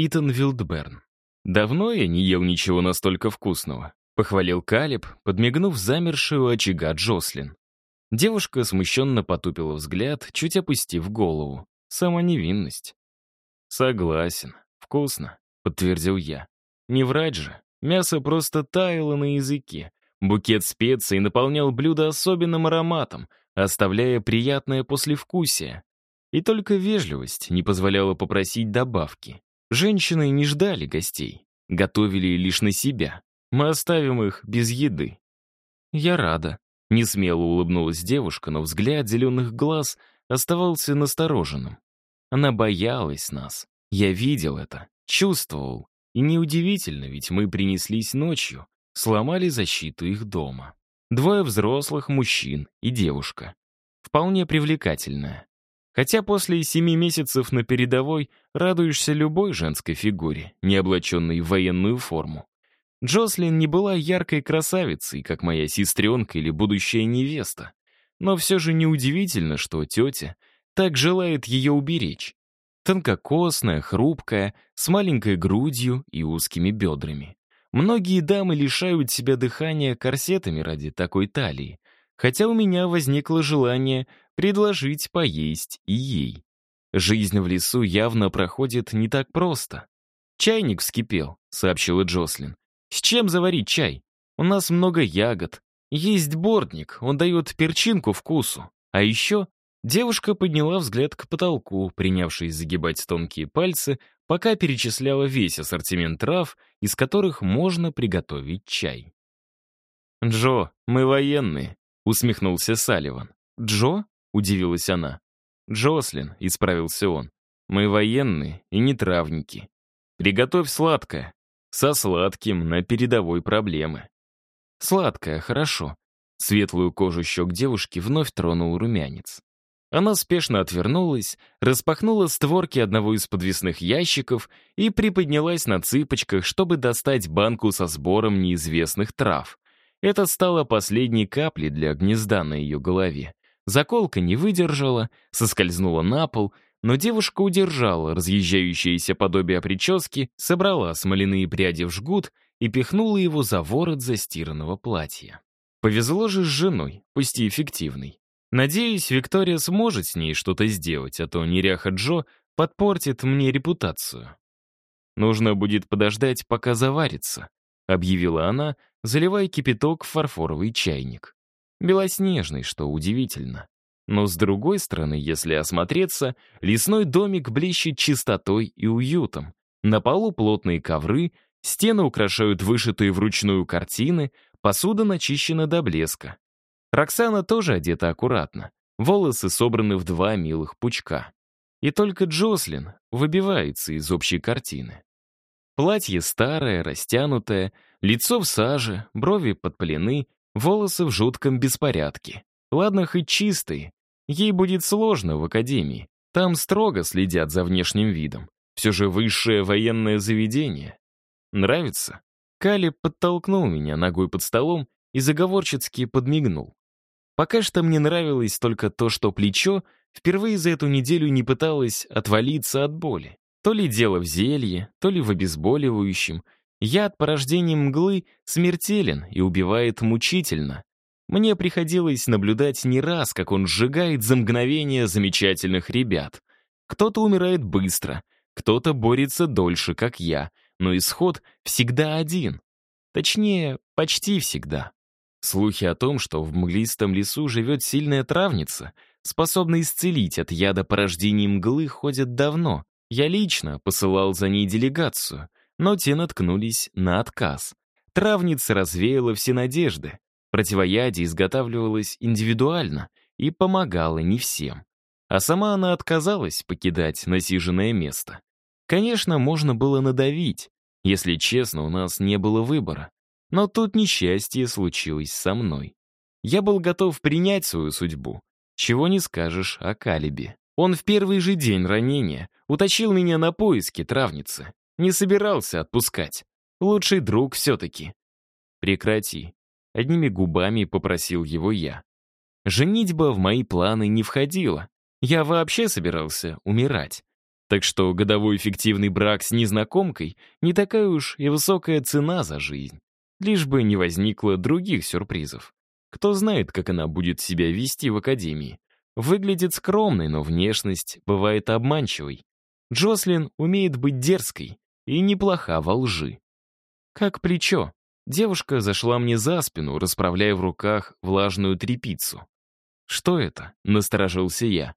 Итан Вилдберн. «Давно я не ел ничего настолько вкусного», — похвалил Калиб, подмигнув замершую очага Джослин. Девушка смущенно потупила взгляд, чуть опустив голову. Сама невинность. «Согласен. Вкусно», — подтвердил я. «Не врать же. Мясо просто таяло на языке. Букет специй наполнял блюдо особенным ароматом, оставляя приятное послевкусие. И только вежливость не позволяла попросить добавки. Женщины не ждали гостей, готовили лишь на себя. Мы оставим их без еды. Я рада. Несмело улыбнулась девушка, но взгляд зеленых глаз оставался настороженным. Она боялась нас. Я видел это, чувствовал. И неудивительно, ведь мы принеслись ночью, сломали защиту их дома. Двое взрослых мужчин и девушка. Вполне привлекательная. Хотя после семи месяцев на передовой радуешься любой женской фигуре, не облаченной в военную форму. Джослин не была яркой красавицей, как моя сестренка или будущая невеста. Но все же неудивительно, что тетя так желает ее уберечь. Тонкокосная, хрупкая, с маленькой грудью и узкими бедрами. Многие дамы лишают себя дыхания корсетами ради такой талии, хотя у меня возникло желание предложить поесть и ей. Жизнь в лесу явно проходит не так просто. «Чайник вскипел», — сообщила Джослин. «С чем заварить чай? У нас много ягод. Есть бортник, он дает перчинку вкусу. А еще Девушка подняла взгляд к потолку, принявшись загибать тонкие пальцы, пока перечисляла весь ассортимент трав, из которых можно приготовить чай. «Джо, мы военные», — усмехнулся Салливан. «Джо?» — удивилась она. «Джослин», — исправился он. «Мы военные и не травники. Приготовь сладкое. Со сладким на передовой проблемы». «Сладкое, хорошо». Светлую кожу щек девушки вновь тронул румянец. Она спешно отвернулась, распахнула створки одного из подвесных ящиков и приподнялась на цыпочках, чтобы достать банку со сбором неизвестных трав. Это стало последней каплей для гнезда на ее голове. Заколка не выдержала, соскользнула на пол, но девушка удержала разъезжающееся подобие прически, собрала смоляные пряди в жгут и пихнула его за ворот застиранного платья. Повезло же с женой, пусть и эффективной. Надеюсь, Виктория сможет с ней что-то сделать, а то неряха Джо подпортит мне репутацию. Нужно будет подождать, пока заварится, объявила она, заливая кипяток в фарфоровый чайник. Белоснежный, что удивительно. Но с другой стороны, если осмотреться, лесной домик блещет чистотой и уютом. На полу плотные ковры, стены украшают вышитые вручную картины, посуда начищена до блеска. Роксана тоже одета аккуратно. Волосы собраны в два милых пучка. И только Джослин выбивается из общей картины. Платье старое, растянутое, лицо в саже, брови подпалены, волосы в жутком беспорядке. Ладно, хоть чистые. Ей будет сложно в академии. Там строго следят за внешним видом. Все же высшее военное заведение. Нравится? Кали подтолкнул меня ногой под столом и заговорчески подмигнул. Пока что мне нравилось только то, что плечо впервые за эту неделю не пыталось отвалиться от боли. То ли дело в зелье, то ли в обезболивающем. Яд порождением мглы смертелен и убивает мучительно. Мне приходилось наблюдать не раз, как он сжигает за мгновение замечательных ребят. Кто-то умирает быстро, кто-то борется дольше, как я, но исход всегда один. Точнее, почти всегда. Слухи о том, что в мглистом лесу живет сильная травница, способная исцелить от яда порождений мглы, ходят давно. Я лично посылал за ней делегацию, но те наткнулись на отказ. Травница развеяла все надежды. Противоядие изготавливалось индивидуально и помогало не всем. А сама она отказалась покидать насиженное место. Конечно, можно было надавить. Если честно, у нас не было выбора. Но тут несчастье случилось со мной. Я был готов принять свою судьбу. Чего не скажешь о Калибе. Он в первый же день ранения уточил меня на поиски травницы. Не собирался отпускать. Лучший друг все-таки. Прекрати. Одними губами попросил его я. Женитьба в мои планы не входила. Я вообще собирался умирать. Так что годовой эффективный брак с незнакомкой не такая уж и высокая цена за жизнь. Лишь бы не возникло других сюрпризов. Кто знает, как она будет себя вести в академии. Выглядит скромной, но внешность бывает обманчивой. Джослин умеет быть дерзкой и неплоха во лжи. Как плечо. Девушка зашла мне за спину, расправляя в руках влажную трепицу. «Что это?» — насторожился я.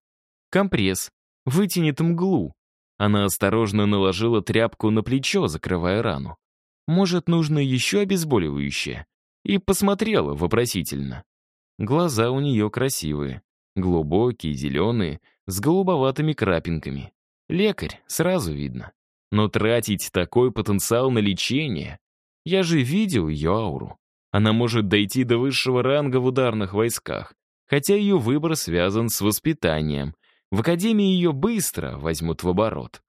«Компресс. Вытянет мглу». Она осторожно наложила тряпку на плечо, закрывая рану. «Может, нужно еще обезболивающее?» И посмотрела вопросительно. Глаза у нее красивые. Глубокие, зеленые, с голубоватыми крапинками. Лекарь, сразу видно. Но тратить такой потенциал на лечение... Я же видел ее ауру. Она может дойти до высшего ранга в ударных войсках, хотя ее выбор связан с воспитанием. В академии ее быстро возьмут в оборот.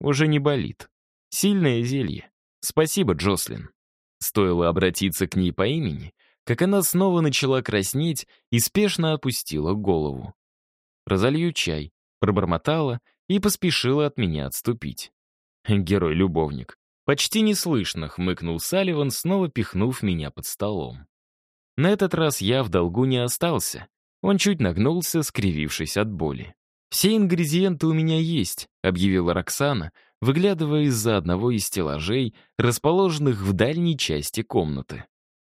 Уже не болит. Сильное зелье. Спасибо, Джослин. Стоило обратиться к ней по имени, как она снова начала краснеть и спешно опустила голову. «Разолью чай», пробормотала и поспешила от меня отступить. Герой-любовник. Почти неслышно хмыкнул Салливан, снова пихнув меня под столом. На этот раз я в долгу не остался. Он чуть нагнулся, скривившись от боли. «Все ингредиенты у меня есть», — объявила Роксана, выглядывая из-за одного из стеллажей, расположенных в дальней части комнаты.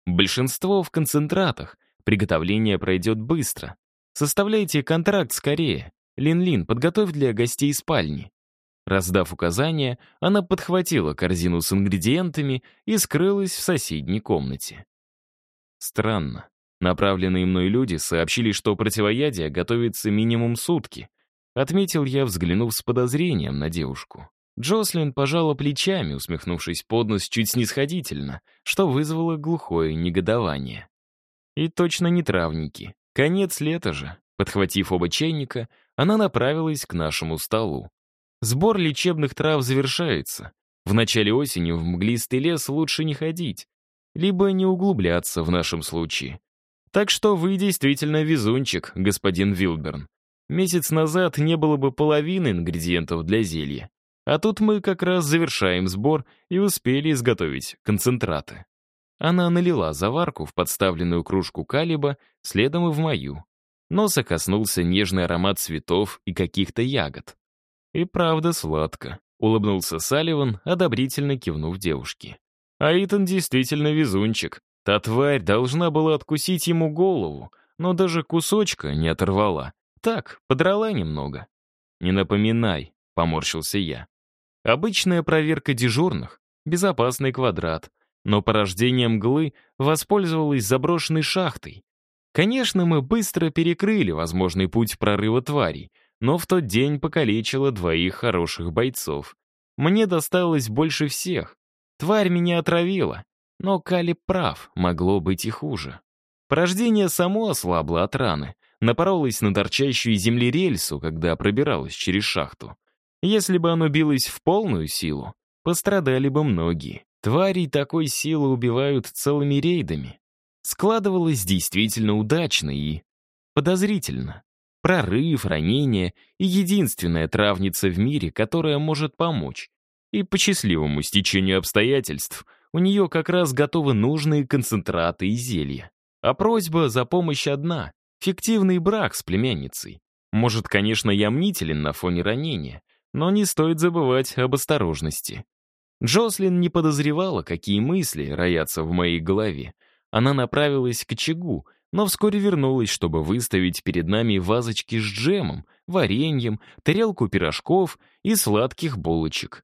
Большинство в концентратах. Приготовление пройдет быстро. Составляйте контракт скорее. Лин-Лин, подготовь для гостей спальни. Раздав указания, она подхватила корзину с ингредиентами и скрылась в соседней комнате. Странно. Направленные мной люди сообщили, что противоядие готовится минимум сутки. Отметил я, взглянув с подозрением на девушку. Джослин пожала плечами, усмехнувшись под нос чуть снисходительно, что вызвало глухое негодование. И точно не травники. Конец лета же. Подхватив оба чайника, она направилась к нашему столу. Сбор лечебных трав завершается. В начале осени в мглистый лес лучше не ходить, либо не углубляться в нашем случае. Так что вы действительно везунчик, господин Вилберн. Месяц назад не было бы половины ингредиентов для зелья. А тут мы как раз завершаем сбор и успели изготовить концентраты. Она налила заварку в подставленную кружку калиба, следом и в мою. Носа коснулся нежный аромат цветов и каких-то ягод. «И правда сладко», — улыбнулся Салливан, одобрительно кивнув девушке. «А Итан действительно везунчик. Та тварь должна была откусить ему голову, но даже кусочка не оторвала. Так, подрала немного». «Не напоминай», — поморщился я. Обычная проверка дежурных, безопасный квадрат, но порождение мглы воспользовалась заброшенной шахтой. Конечно, мы быстро перекрыли возможный путь прорыва тварей, но в тот день покалечило двоих хороших бойцов. Мне досталось больше всех. Тварь меня отравила, но Кали прав, могло быть и хуже. Порождение само ослабло от раны, напоролось на торчащую из земли рельсу, когда пробиралось через шахту. Если бы оно билось в полную силу, пострадали бы многие. Тварей такой силы убивают целыми рейдами. Складывалось действительно удачно и подозрительно. Прорыв, ранение и единственная травница в мире, которая может помочь. И по счастливому стечению обстоятельств у нее как раз готовы нужные концентраты и зелья. А просьба за помощь одна — фиктивный брак с племянницей. Может, конечно, я мнителен на фоне ранения, но не стоит забывать об осторожности. Джослин не подозревала, какие мысли роятся в моей голове. Она направилась к очагу, но вскоре вернулась, чтобы выставить перед нами вазочки с джемом, вареньем, тарелку пирожков и сладких булочек.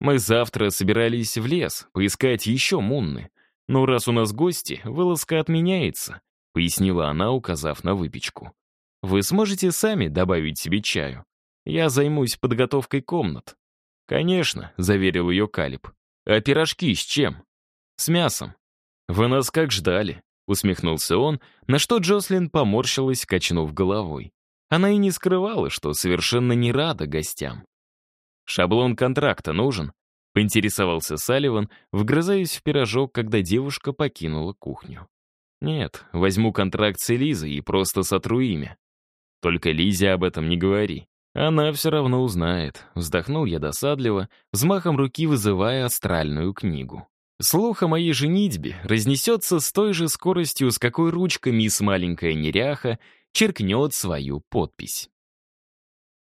Мы завтра собирались в лес поискать еще мунны. Но раз у нас гости, вылазка отменяется, пояснила она, указав на выпечку. Вы сможете сами добавить себе чаю. Я займусь подготовкой комнат». «Конечно», — заверил ее Калиб. «А пирожки с чем?» «С мясом». «Вы нас как ждали», — усмехнулся он, на что Джослин поморщилась, качнув головой. Она и не скрывала, что совершенно не рада гостям. «Шаблон контракта нужен?» — поинтересовался Салливан, вгрызаясь в пирожок, когда девушка покинула кухню. «Нет, возьму контракт с Элизой и просто сотру имя. Только Лизе об этом не говори. Она все равно узнает. Вздохнул я досадливо, взмахом руки вызывая астральную книгу. Слух о моей женитьбе разнесется с той же скоростью, с какой ручка мисс маленькая неряха черкнет свою подпись.